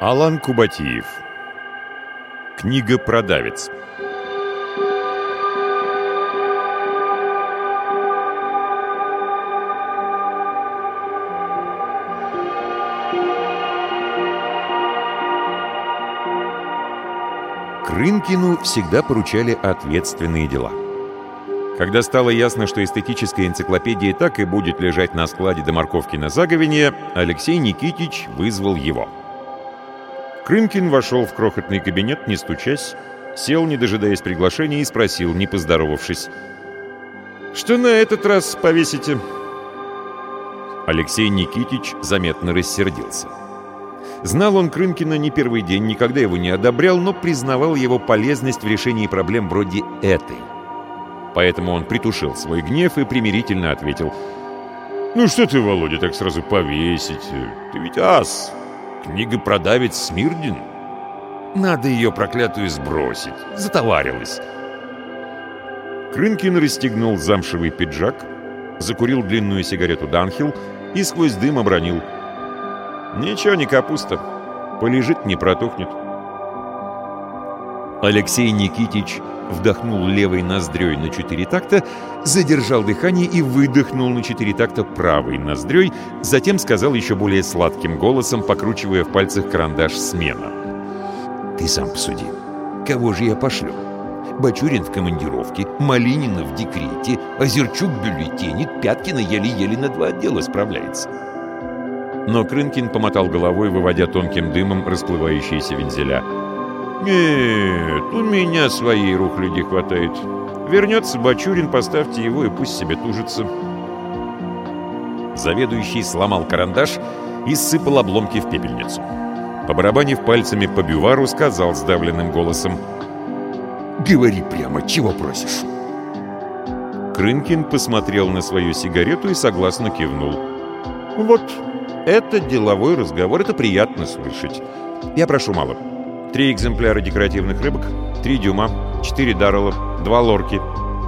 Алан Кубатиев Книга-продавец Крынкину всегда поручали ответственные дела. Когда стало ясно, что эстетическая энциклопедия так и будет лежать на складе до морковки на заговине, Алексей Никитич вызвал его. Крынкин вошел в крохотный кабинет, не стучась, сел, не дожидаясь приглашения, и спросил, не поздоровавшись. «Что на этот раз повесите?» Алексей Никитич заметно рассердился. Знал он Крынкина не первый день, никогда его не одобрял, но признавал его полезность в решении проблем вроде этой. Поэтому он притушил свой гнев и примирительно ответил. «Ну что ты, Володя, так сразу повесить? Ты ведь ас, книгопродавец Смирдин. Надо ее проклятую сбросить, затоварилась». Крынкин расстегнул замшевый пиджак, закурил длинную сигарету Данхил и сквозь дым обронил – Ничего, не капуста. Полежит, не протухнет. Алексей Никитич вдохнул левой ноздрёй на четыре такта, задержал дыхание и выдохнул на четыре такта правой ноздрёй, затем сказал еще более сладким голосом, покручивая в пальцах карандаш смена. «Ты сам посуди. Кого же я пошлю? Бачурин в командировке, Малинина в декрете, Озерчук бюллетенит, Пяткина еле-еле на два отдела справляется». Но Крынкин помотал головой, выводя тонким дымом расплывающиеся вензеля. «Нет, у меня своей рухляди хватает. Вернется Бачурин, поставьте его и пусть себе тужится». Заведующий сломал карандаш и сыпал обломки в пепельницу. Побарабанив пальцами по бювару, сказал сдавленным голосом. «Говори прямо, чего просишь?» Крынкин посмотрел на свою сигарету и согласно кивнул. «Вот, это деловой разговор, это приятно слышать. Я прошу мало. Три экземпляра декоративных рыбок, три дюма, четыре даррела, два лорки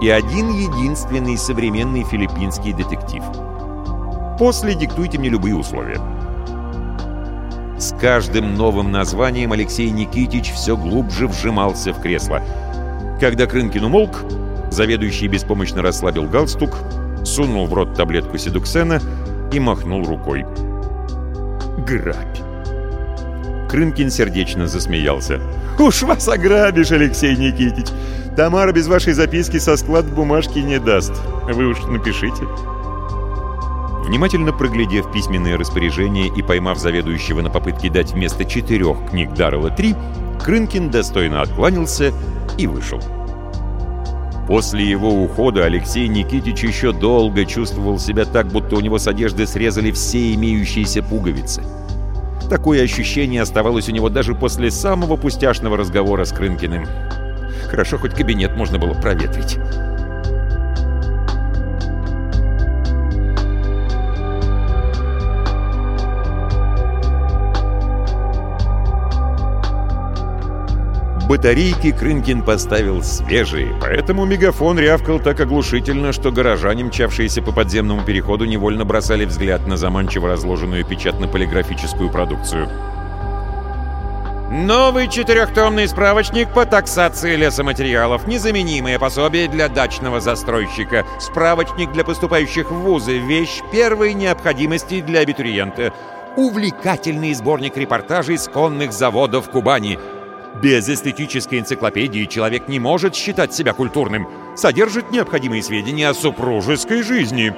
и один единственный современный филиппинский детектив. После диктуйте мне любые условия. С каждым новым названием Алексей Никитич все глубже вжимался в кресло. Когда Крынкин умолк, заведующий беспомощно расслабил галстук, сунул в рот таблетку седуксена и махнул рукой грабь. Крынкин сердечно засмеялся. «Уж вас ограбишь, Алексей Никитич! Тамара без вашей записки со склад бумажки не даст. Вы уж напишите». Внимательно проглядев письменные распоряжения и поймав заведующего на попытке дать вместо четырех книг Даррелла три, Крынкин достойно откланялся и вышел. После его ухода Алексей Никитич еще долго чувствовал себя так, будто у него с одежды срезали все имеющиеся пуговицы. Такое ощущение оставалось у него даже после самого пустяшного разговора с Крынкиным. Хорошо, хоть кабинет можно было проветрить. Батарейки Крынкин поставил свежие, поэтому мегафон рявкал так оглушительно, что горожане, мчавшиеся по подземному переходу, невольно бросали взгляд на заманчиво разложенную печатно-полиграфическую продукцию. Новый четырехтомный справочник по таксации лесоматериалов. Незаменимое пособие для дачного застройщика. Справочник для поступающих в вузы. Вещь первой необходимости для абитуриента. Увлекательный сборник репортажей с конных заводов Кубани – без эстетической энциклопедии человек не может считать себя культурным. Содержит необходимые сведения о супружеской жизни.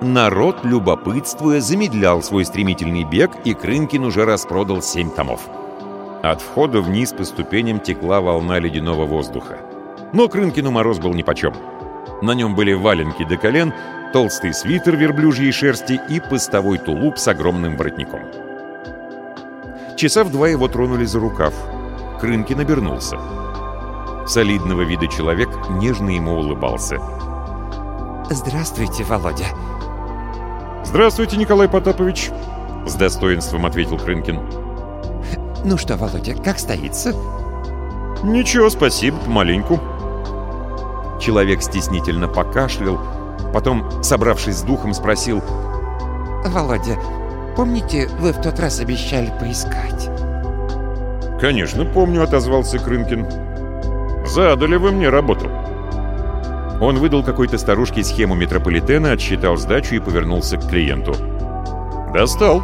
Народ, любопытствуя, замедлял свой стремительный бег, и Крынкин уже распродал семь томов. От входа вниз по ступеням текла волна ледяного воздуха. Но Крынкину мороз был нипочем. На нем были валенки до колен, толстый свитер верблюжьей шерсти и постовой тулуп с огромным воротником. Часа в два его тронули за рукав. Крынкин обернулся. Солидного вида человек нежно ему улыбался. «Здравствуйте, Володя!» «Здравствуйте, Николай Потапович!» С достоинством ответил Крынкин. «Ну что, Володя, как стоится?» «Ничего, спасибо, помаленьку». Человек стеснительно покашлял, потом, собравшись с духом, спросил. «Володя, Помните, вы в тот раз обещали поискать? «Конечно, помню», — отозвался Крынкин. «Задали вы мне работу». Он выдал какой-то старушке схему метрополитена, отсчитал сдачу и повернулся к клиенту. «Достал».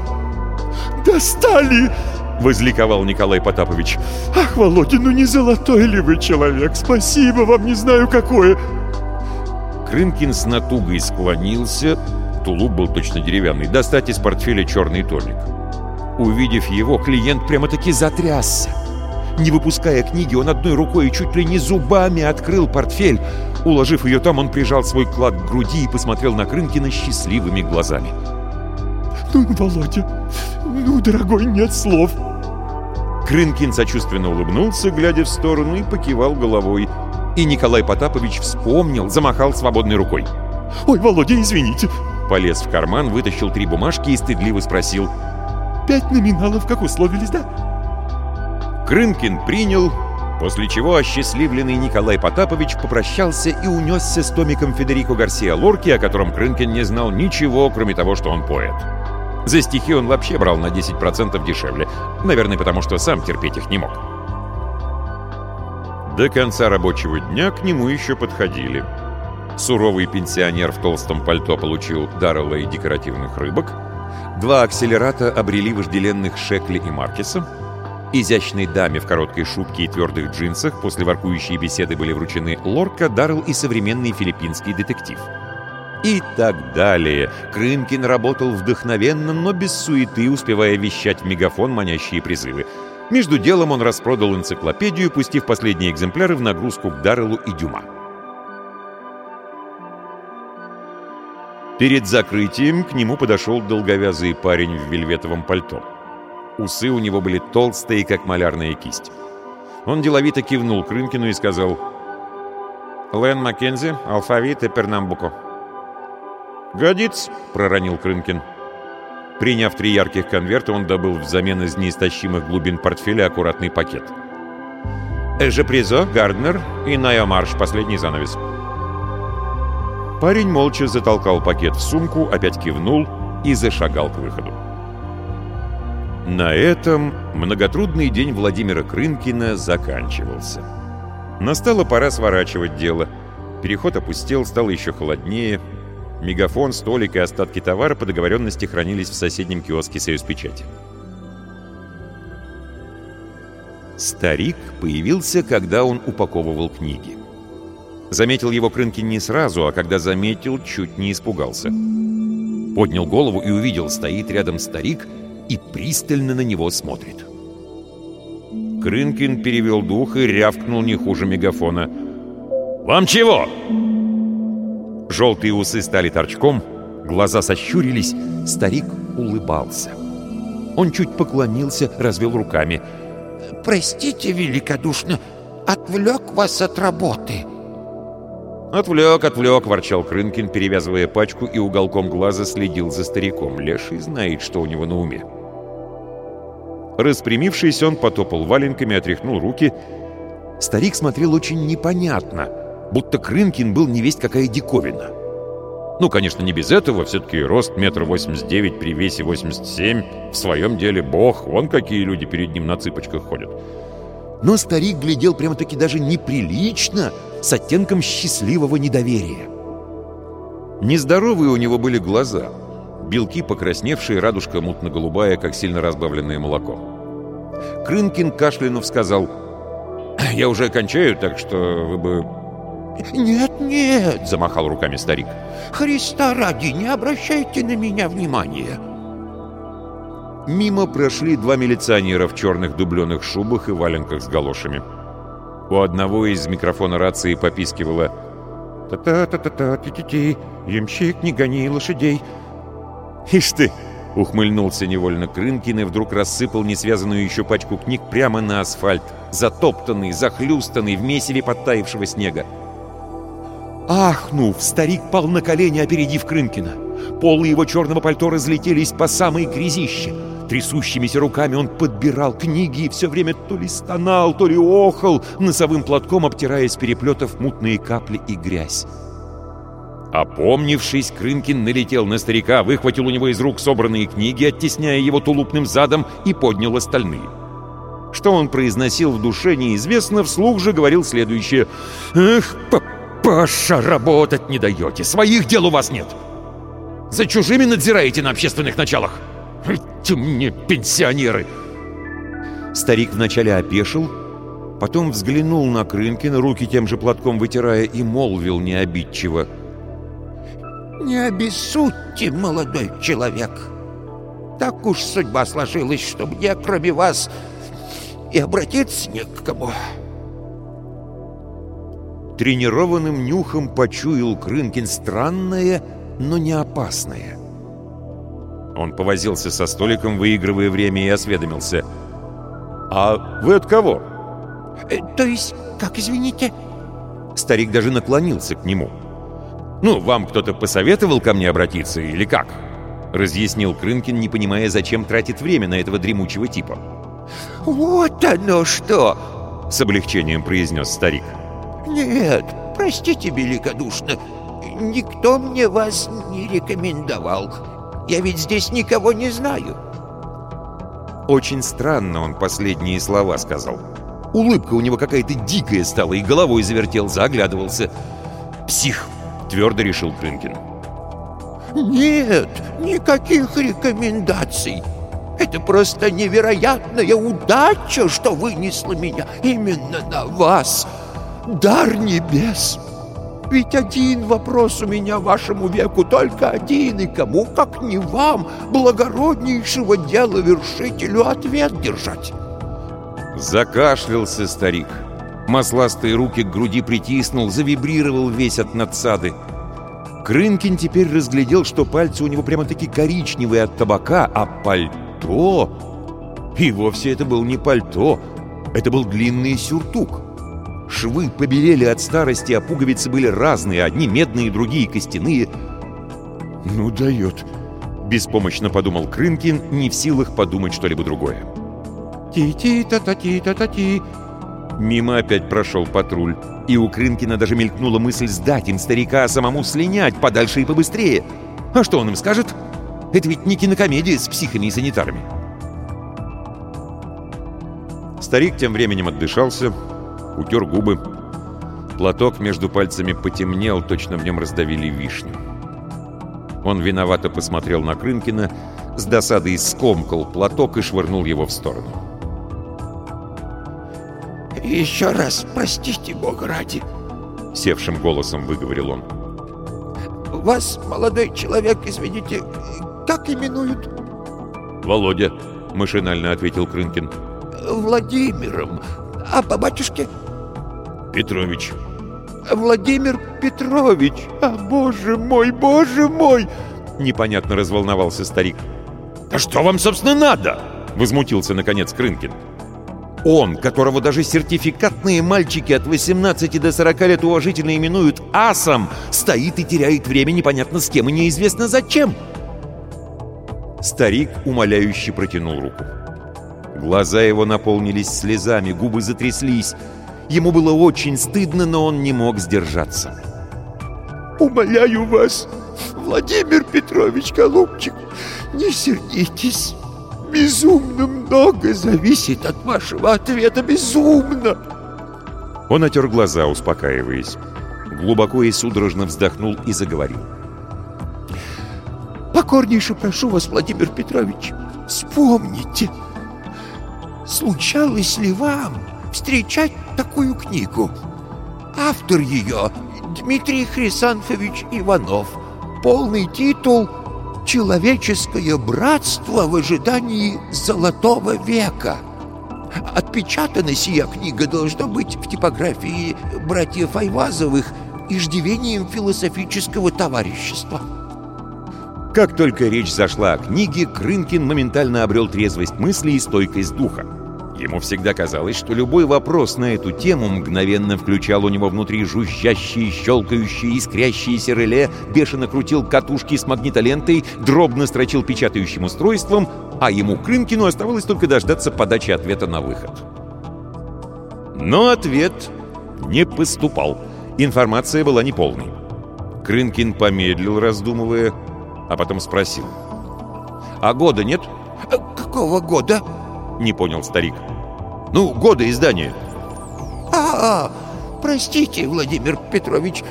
«Достали!» — возликовал Николай Потапович. «Ах, Володя, ну не золотой ли вы человек? Спасибо вам, не знаю какое!» Крынкин с натугой склонился, тулуп был точно деревянный, достать из портфеля черный томик. Увидев его, клиент прямо-таки затрясся. Не выпуская книги, он одной рукой и чуть ли не зубами открыл портфель. Уложив ее там, он прижал свой клад к груди и посмотрел на Крынкина счастливыми глазами. «Ну, Володя, ну, дорогой, нет слов!» Крынкин сочувственно улыбнулся, глядя в сторону, и покивал головой. И Николай Потапович вспомнил, замахал свободной рукой. «Ой, Володя, извините!» Полез в карман, вытащил три бумажки и стыдливо спросил. «Пять номиналов, как условились, да?» Крынкин принял, после чего осчастливленный Николай Потапович попрощался и унесся с томиком Федерико Гарсия Лорки, о котором Крынкин не знал ничего, кроме того, что он поэт. За стихи он вообще брал на 10% дешевле, наверное, потому что сам терпеть их не мог. До конца рабочего дня к нему еще подходили. Суровый пенсионер в толстом пальто получил даровые декоративных рыбок, два акселерата обрели вожделенных Шекли и Маркеса, изящной даме в короткой шубке и твердых джинсах после воркующей беседы были вручены Лорка, Даррелл и современный филиппинский детектив. И так далее. Крынкин работал вдохновенно, но без суеты, успевая вещать в мегафон манящие призывы. Между делом он распродал энциклопедию, пустив последние экземпляры в нагрузку к Дарреллу и Дюма. Перед закрытием к нему подошел долговязый парень в вельветовом пальто. Усы у него были толстые, как малярная кисть. Он деловито кивнул Крынкину и сказал «Лэн Маккензи, алфавит и пернамбуко». «Годится», — проронил Крынкин. Приняв три ярких конверта, он добыл взамен из неистощимых глубин портфеля аккуратный пакет. «Эжепризо, Гарднер и Найомарш, последний занавес». Парень молча затолкал пакет в сумку, опять кивнул и зашагал к выходу. На этом многотрудный день Владимира Крынкина заканчивался. Настала пора сворачивать дело. Переход опустел, стало еще холоднее. Мегафон, столик и остатки товара по договоренности хранились в соседнем киоске «Союз печати». Старик появился, когда он упаковывал книги. Заметил его Крынкин не сразу, а когда заметил, чуть не испугался. Поднял голову и увидел, стоит рядом старик и пристально на него смотрит. Крынкин перевел дух и рявкнул не хуже мегафона. «Вам чего?» Желтые усы стали торчком, глаза сощурились, старик улыбался. Он чуть поклонился, развел руками. «Простите великодушно, отвлек вас от работы». «Отвлек, отвлек», — ворчал Крынкин, перевязывая пачку и уголком глаза следил за стариком. Леший знает, что у него на уме. Распрямившись, он потопал валенками, отряхнул руки. Старик смотрел очень непонятно, будто Крынкин был невесть какая диковина. Ну, конечно, не без этого, все-таки рост метр восемьдесят девять при весе 87, в своем деле бог, вон какие люди перед ним на цыпочках ходят. Но старик глядел прямо-таки даже неприлично, с оттенком счастливого недоверия. Нездоровые у него были глаза, белки покрасневшие, радужка мутно-голубая, как сильно разбавленное молоко. Крынкин кашлянув сказал, «Я уже кончаю, так что вы бы...» «Нет, нет!» — замахал руками старик. «Христа ради, не обращайте на меня внимания!» Мимо прошли два милиционера в черных дубленых шубах и валенках с галошами. У одного из микрофона рации попискивало «Та-та-та-та-та-ти-ти-ти, ямщик, не гони лошадей!» «Ишь ты!» — ухмыльнулся невольно Крынкин и вдруг рассыпал несвязанную еще пачку книг прямо на асфальт, затоптанный, захлюстанный в месиве подтаившего снега. Ахнув, старик пал на колени, опередив Крынкина. Полы его черного пальто разлетелись по самой грязище. Трясущимися руками он подбирал книги и все время то ли стонал, то ли охал, носовым платком обтирая с переплетов мутные капли и грязь. Опомнившись, Крынкин налетел на старика, выхватил у него из рук собранные книги, оттесняя его тулупным задом, и поднял остальные. Что он произносил в душе, неизвестно, вслух же говорил следующее. «Эх, папаша, работать не даете, своих дел у вас нет. За чужими надзираете на общественных началах. Эти мне пенсионеры!» Старик вначале опешил, потом взглянул на Крынкина, руки тем же платком вытирая, и молвил необидчиво. Не обессудьте, молодой человек. Так уж судьба сложилась, что мне, кроме вас, и обратиться не к кому. Тренированным нюхом почуял Крынкин странное, но не опасное. Он повозился со столиком, выигрывая время, и осведомился. «А вы от кого?» э, «То есть, как, извините?» Старик даже наклонился к нему. «Ну, вам кто-то посоветовал ко мне обратиться или как?» Разъяснил Крынкин, не понимая, зачем тратит время на этого дремучего типа. «Вот оно что!» — с облегчением произнес старик. «Нет, простите великодушно, никто мне вас не рекомендовал. Я ведь здесь никого не знаю». Очень странно он последние слова сказал. Улыбка у него какая-то дикая стала, и головой завертел, заглядывался. «Псих!» твердо решил Крынкин. «Нет, никаких рекомендаций. Это просто невероятная удача, что вынесла меня именно на вас. Дар небес. Ведь один вопрос у меня вашему веку, только один, и кому, как не вам, благороднейшего дела вершителю ответ держать». Закашлялся старик. Масластые руки к груди притиснул, завибрировал весь от надсады. Крынкин теперь разглядел, что пальцы у него прямо-таки коричневые от табака, а пальто... И вовсе это был не пальто, это был длинный сюртук. Швы побелели от старости, а пуговицы были разные, одни медные, другие костяные. «Ну дает», — беспомощно подумал Крынкин, не в силах подумать что-либо другое. «Ти-ти-та-та-ти-та-та-ти», Мимо опять прошел патруль, и у Крынкина даже мелькнула мысль сдать им старика, а самому слинять подальше и побыстрее. А что он им скажет? Это ведь не кинокомедия с психами и санитарами. Старик тем временем отдышался, утер губы. Платок между пальцами потемнел, точно в нем раздавили вишню. Он виновато посмотрел на Крынкина, с досадой скомкал платок и швырнул его в сторону. «Еще раз простите, Бога ради!» — севшим голосом выговорил он. «Вас, молодой человек, извините, как именуют?» «Володя», — машинально ответил Крынкин. «Владимиром. А по батюшке?» «Петрович». «Владимир Петрович! А, боже мой, боже мой!» Непонятно разволновался старик. «Да что вам, собственно, надо?» — возмутился, наконец, Крынкин. Он, которого даже сертификатные мальчики от 18 до 40 лет уважительно именуют асом, стоит и теряет время непонятно с кем и неизвестно зачем. Старик умоляюще протянул руку. Глаза его наполнились слезами, губы затряслись. Ему было очень стыдно, но он не мог сдержаться. «Умоляю вас, Владимир Петрович Голубчик, не сердитесь!» Безумно много зависит от вашего ответа. Безумно!» Он отер глаза, успокаиваясь. Глубоко и судорожно вздохнул и заговорил. «Покорнейше прошу вас, Владимир Петрович, вспомните, случалось ли вам встречать такую книгу? Автор ее Дмитрий Хрисанфович Иванов. Полный титул — человеческое братство в ожидании Золотого века. Отпечатана сия книга должна быть в типографии братьев Айвазовых иждивением философического товарищества. Как только речь зашла о книге, Крынкин моментально обрел трезвость мысли и стойкость духа. Ему всегда казалось, что любой вопрос на эту тему мгновенно включал у него внутри жужжащие, щелкающие, искрящиеся реле, бешено крутил катушки с магнитолентой, дробно строчил печатающим устройством, а ему, Крынкину, оставалось только дождаться подачи ответа на выход. Но ответ не поступал. Информация была неполной. Крынкин помедлил, раздумывая, а потом спросил. «А года нет?» «Какого года?» — не понял старик. «Ну, года издания». «А, -а простите, Владимир Петрович,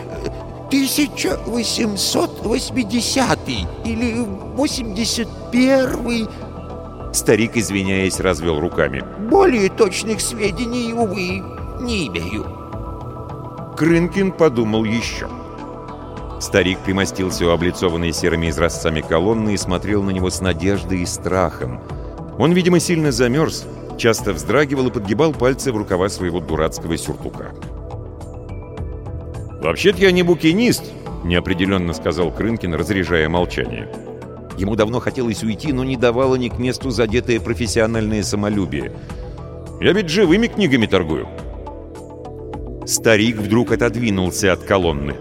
1880 или 81 Старик, извиняясь, развел руками. «Более точных сведений, увы, не имею». Крынкин подумал еще. Старик примостился у облицованной серыми изразцами колонны и смотрел на него с надеждой и страхом. Он, видимо, сильно замерз, часто вздрагивал и подгибал пальцы в рукава своего дурацкого сюртука. «Вообще-то я не букинист», — неопределенно сказал Крынкин, разряжая молчание. Ему давно хотелось уйти, но не давало ни к месту задетое профессиональное самолюбие. «Я ведь живыми книгами торгую». Старик вдруг отодвинулся от колонны.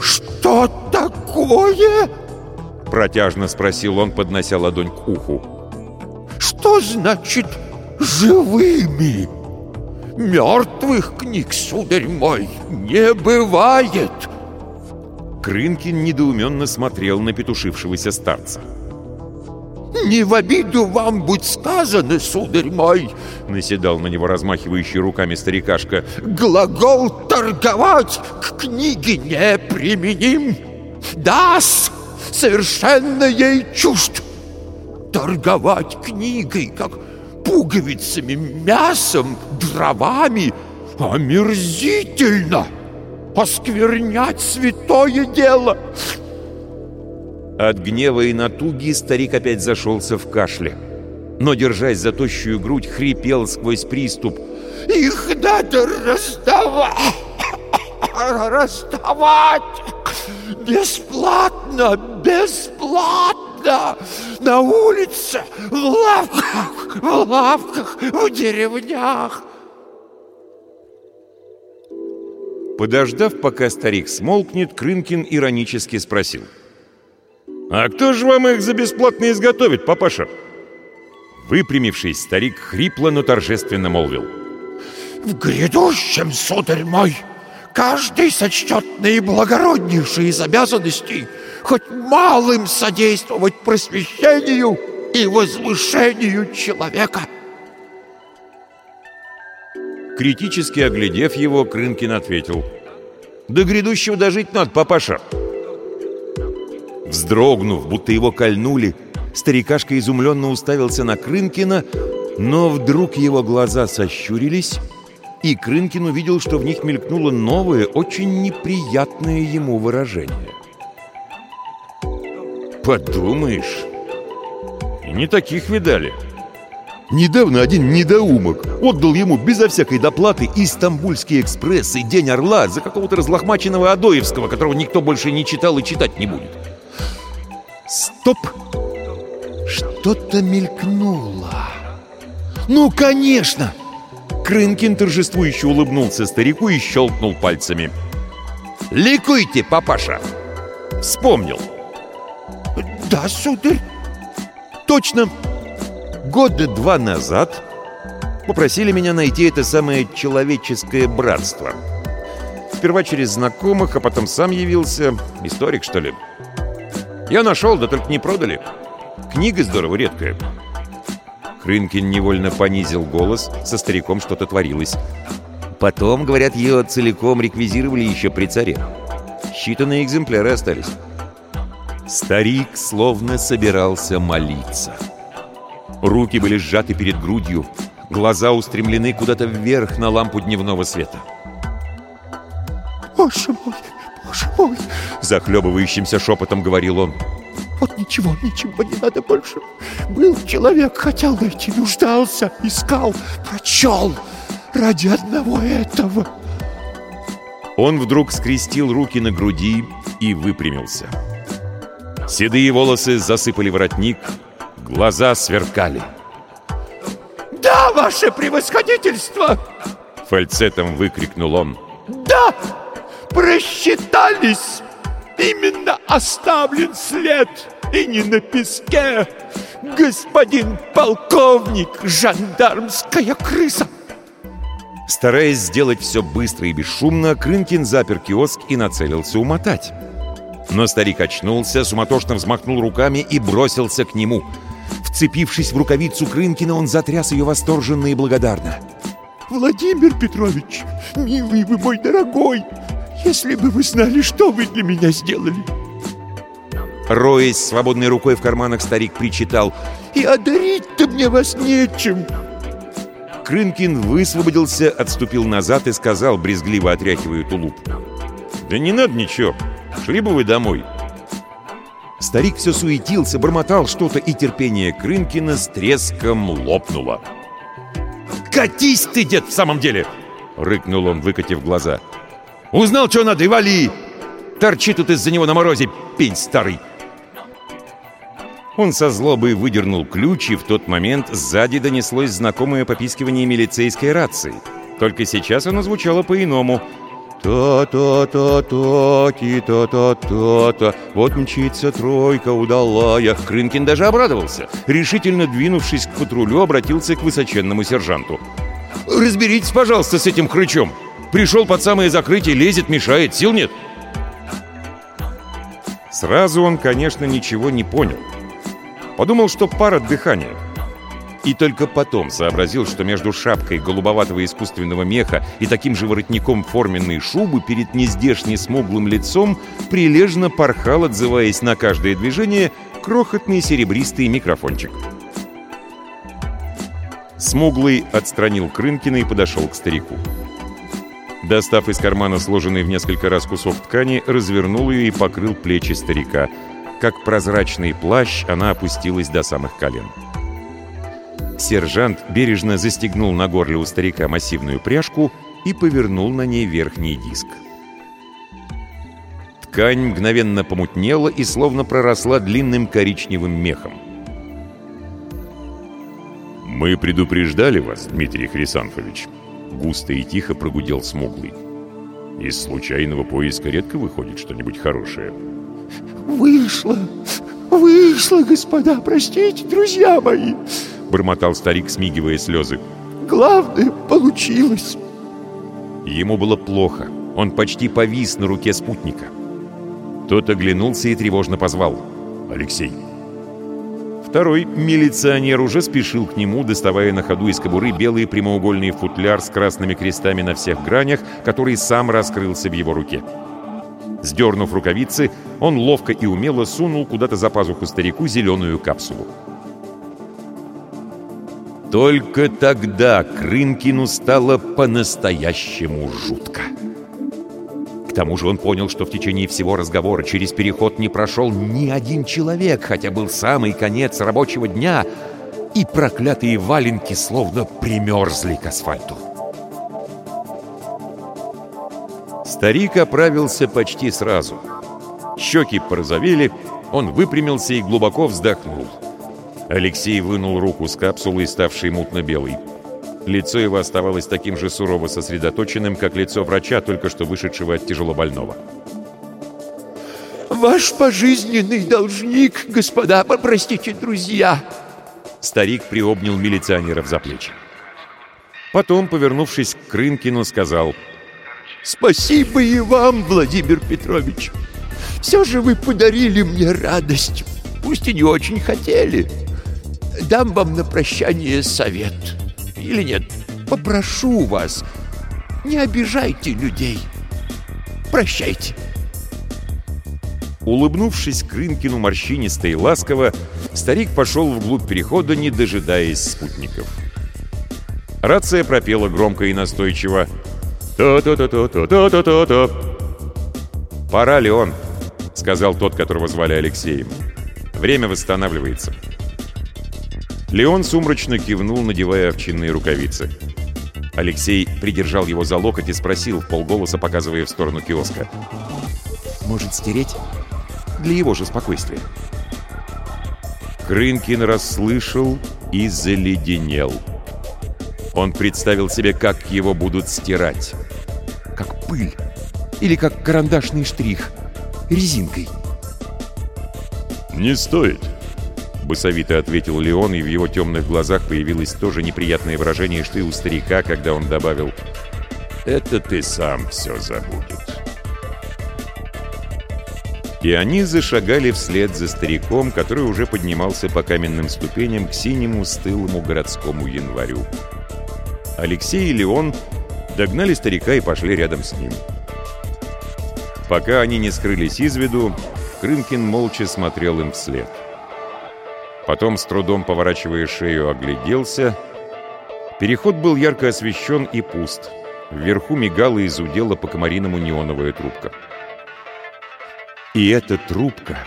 «Что такое?» Протяжно спросил он, поднося ладонь к уху. «Что значит «живыми»?» Мертвых книг, сударь мой, не бывает!» Крынкин недоуменно смотрел на петушившегося старца. «Не в обиду вам будь сказано, сударь мой!» Наседал на него размахивающий руками старикашка. «Глагол «торговать» к книге не применим! Дас! Совершенно ей чужд! Торговать книгой, как пуговицами, мясом, дровами. Омерзительно! Осквернять святое дело! От гнева и натуги старик опять зашелся в кашле. Но, держась за тощую грудь, хрипел сквозь приступ. «Их надо раздавать! Раздавать! Бесплатно! Бесплатно!» Да, на улице, в лавках, в лавках, в деревнях. Подождав, пока старик смолкнет, Крынкин иронически спросил. «А кто же вам их за бесплатно изготовит, папаша?» Выпрямившись, старик хрипло, но торжественно молвил. «В грядущем, сударь мой, каждый сочтет наиблагороднейшие из обязанностей хоть малым содействовать просвещению и возвышению человека. Критически оглядев его, Крынкин ответил. «До грядущего дожить надо, папаша!» Вздрогнув, будто его кольнули, старикашка изумленно уставился на Крынкина, но вдруг его глаза сощурились, и Крынкин увидел, что в них мелькнуло новое, очень неприятное ему выражение. Подумаешь. И не таких видали. Недавно один недоумок отдал ему безо всякой доплаты Истамбульский экспресс и День Орла за какого-то разлохмаченного Адоевского, которого никто больше не читал и читать не будет. Стоп! Что-то мелькнуло. Ну, конечно! Крынкин торжествующе улыбнулся старику и щелкнул пальцами. «Ликуйте, папаша!» «Вспомнил!» «Да, сударь!» «Точно! Года два назад попросили меня найти это самое человеческое братство. Сперва через знакомых, а потом сам явился. Историк, что ли? Я нашел, да только не продали. Книга здорово редкая». Крынкин невольно понизил голос, со стариком что-то творилось. Потом, говорят, ее целиком реквизировали еще при царе. Считанные экземпляры остались. Старик словно собирался молиться. Руки были сжаты перед грудью, глаза устремлены куда-то вверх на лампу дневного света. «Боже мой, боже мой!» Захлебывающимся шепотом говорил он. «Вот ничего, ничего не надо больше. Был человек, хотел найти, нуждался, искал, прочел ради одного этого». Он вдруг скрестил руки на груди и выпрямился. Седые волосы засыпали воротник, глаза сверкали. «Да, ваше превосходительство!» Фальцетом выкрикнул он. «Да! Просчитались! Именно оставлен след, и не на песке! Господин полковник, жандармская крыса!» Стараясь сделать все быстро и бесшумно, Крынкин запер киоск и нацелился умотать. Но старик очнулся, суматошно взмахнул руками и бросился к нему. Вцепившись в рукавицу Крынкина, он затряс ее восторженно и благодарно. «Владимир Петрович, милый вы мой дорогой, если бы вы знали, что вы для меня сделали!» Роясь свободной рукой в карманах, старик причитал «И одарить-то мне вас нечем!» Крынкин высвободился, отступил назад и сказал, брезгливо отряхивая тулуп. «Да не надо ничего. Шли бы вы домой». Старик все суетился, бормотал что-то, и терпение Крынкина с треском лопнуло. «Катись ты, дед, в самом деле!» — рыкнул он, выкатив глаза. «Узнал, что надо, и вали! Торчи тут из-за него на морозе, пень старый!» Он со злобой выдернул ключ, и в тот момент сзади донеслось знакомое попискивание милицейской рации. Только сейчас оно звучало по-иному. «Та-та-та-та, ти-та-та-та-та, вот мчится тройка удалая». Крынкин даже обрадовался. Решительно двинувшись к патрулю, обратился к высоченному сержанту. «Разберитесь, пожалуйста, с этим хрычом. Пришел под самое закрытие, лезет, мешает, сил нет». Сразу он, конечно, ничего не понял. Подумал, что пара дыхания. И только потом сообразил, что между шапкой голубоватого искусственного меха и таким же воротником форменной шубы перед нездешне смуглым лицом прилежно порхал, отзываясь на каждое движение, крохотный серебристый микрофончик. Смуглый отстранил Крынкина и подошел к старику. Достав из кармана сложенный в несколько раз кусок ткани, развернул ее и покрыл плечи старика – как прозрачный плащ, она опустилась до самых колен. Сержант бережно застегнул на горле у старика массивную пряжку и повернул на ней верхний диск. Ткань мгновенно помутнела и словно проросла длинным коричневым мехом. «Мы предупреждали вас, Дмитрий Хрисанфович», — густо и тихо прогудел смуглый. «Из случайного поиска редко выходит что-нибудь хорошее». «Вышло! Вышло, господа! Простите, друзья мои!» Бормотал старик, смигивая слезы. «Главное, получилось!» Ему было плохо. Он почти повис на руке спутника. Тот оглянулся и тревожно позвал. «Алексей!» Второй милиционер уже спешил к нему, доставая на ходу из кобуры белый прямоугольный футляр с красными крестами на всех гранях, который сам раскрылся в его руке. Сдернув рукавицы, он ловко и умело сунул куда-то за пазуху старику зеленую капсулу. Только тогда Крынкину стало по-настоящему жутко. К тому же он понял, что в течение всего разговора через переход не прошел ни один человек, хотя был самый конец рабочего дня, и проклятые валенки словно примерзли к асфальту. Старик оправился почти сразу. Щеки порозовели, он выпрямился и глубоко вздохнул. Алексей вынул руку с капсулой, ставшей мутно-белой. Лицо его оставалось таким же сурово сосредоточенным, как лицо врача, только что вышедшего от тяжелобольного. «Ваш пожизненный должник, господа, простите, друзья!» Старик приобнял милиционеров за плечи. Потом, повернувшись к Крынкину, сказал — Спасибо и вам, Владимир Петрович. Все же вы подарили мне радость, пусть и не очень хотели. Дам вам на прощание совет. Или нет, попрошу вас, не обижайте людей. Прощайте. Улыбнувшись Крынкину морщинисто и ласково, старик пошел вглубь перехода, не дожидаясь спутников. Рация пропела громко и настойчиво «То-то-то-то-то-то-то-то!» «Пора, Леон», — сказал тот, которого звали Алексеем. «Время восстанавливается». Леон сумрачно кивнул, надевая овчинные рукавицы. Алексей придержал его за локоть и спросил, полголоса показывая в сторону киоска. «Может, стереть? Для его же спокойствия». Крынкин расслышал и заледенел. Он представил себе, как его будут стирать как пыль или как карандашный штрих резинкой. «Не стоит. Басовито ответил Леон, и в его темных глазах появилось тоже неприятное выражение, что и у старика, когда он добавил «Это ты сам все забудет». И они зашагали вслед за стариком, который уже поднимался по каменным ступеням к синему стылому городскому январю. Алексей и Леон догнали старика и пошли рядом с ним. Пока они не скрылись из виду, Крынкин молча смотрел им вслед. Потом, с трудом поворачивая шею, огляделся. Переход был ярко освещен и пуст. Вверху мигала и зудела по комариному неоновая трубка. И эта трубка,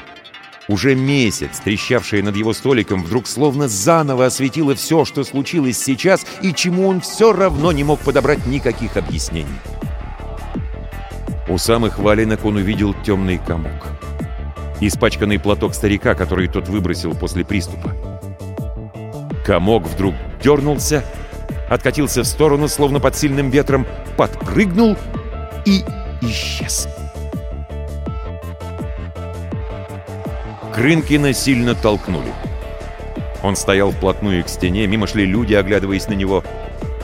уже месяц трещавшая над его столиком, вдруг словно заново осветила все, что случилось сейчас, и чему он все равно не мог подобрать никаких объяснений. У самых валенок он увидел темный комок. Испачканный платок старика, который тот выбросил после приступа. Комок вдруг дернулся, откатился в сторону, словно под сильным ветром, подпрыгнул и исчез. Крынкина сильно толкнули. Он стоял вплотную к стене, мимо шли люди, оглядываясь на него.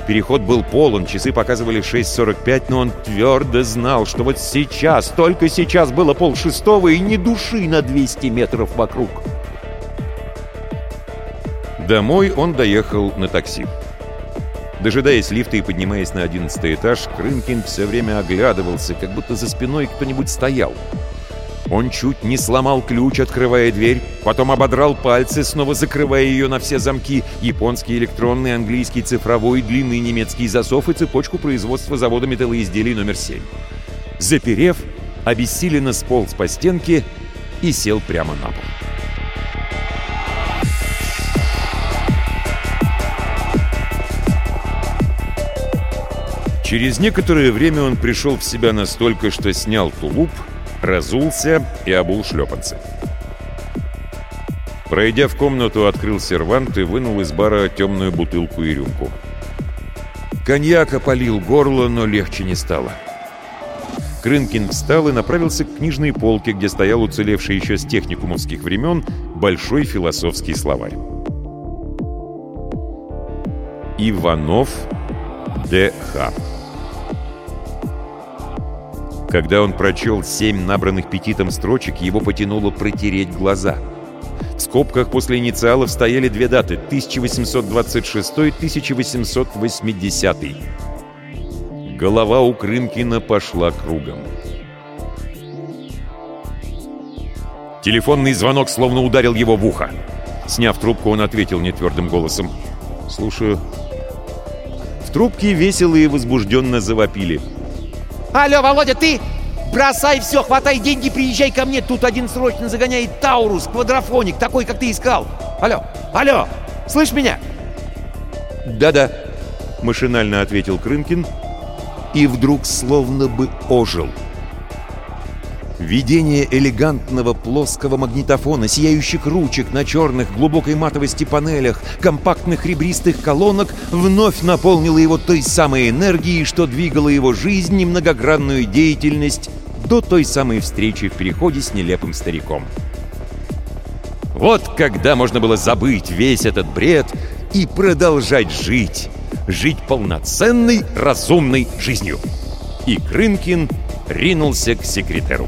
Переход был полон, часы показывали 6.45, но он твердо знал, что вот сейчас, только сейчас было полшестого и ни души на 200 метров вокруг. Домой он доехал на такси. Дожидаясь лифта и поднимаясь на одиннадцатый этаж, Крынкин все время оглядывался, как будто за спиной кто-нибудь стоял. Он чуть не сломал ключ, открывая дверь, потом ободрал пальцы, снова закрывая ее на все замки, японский электронный, английский цифровой, длинный немецкий засов и цепочку производства завода металлоизделий номер 7. Заперев, обессиленно сполз по стенке и сел прямо на пол. Через некоторое время он пришел в себя настолько, что снял тулуп — разулся и обул шлепанцы. Пройдя в комнату, открыл сервант и вынул из бара темную бутылку и рюмку. Коньяк опалил горло, но легче не стало. Крынкин встал и направился к книжной полке, где стоял уцелевший еще с техникумовских времен большой философский словарь. Иванов Д.Х. Когда он прочел семь набранных петитом строчек, его потянуло протереть глаза. В скобках после инициалов стояли две даты — 1826-1880. Голова у Крымкина пошла кругом. Телефонный звонок словно ударил его в ухо. Сняв трубку, он ответил нетвердым голосом. «Слушаю». В трубке весело и возбужденно завопили — Алло, Володя, ты? Бросай все, хватай деньги, приезжай ко мне. Тут один срочно загоняет Таурус, квадрофоник, такой, как ты искал. Алло, алло, слышь меня? Да-да, машинально ответил Крынкин и вдруг словно бы ожил. Видение элегантного плоского магнитофона, сияющих ручек на черных глубокой матовости панелях, компактных ребристых колонок вновь наполнило его той самой энергией, что двигала его жизнь и многогранную деятельность до той самой встречи в переходе с нелепым стариком. Вот когда можно было забыть весь этот бред и продолжать жить. Жить полноценной, разумной жизнью. И Крынкин ринулся к секретеру.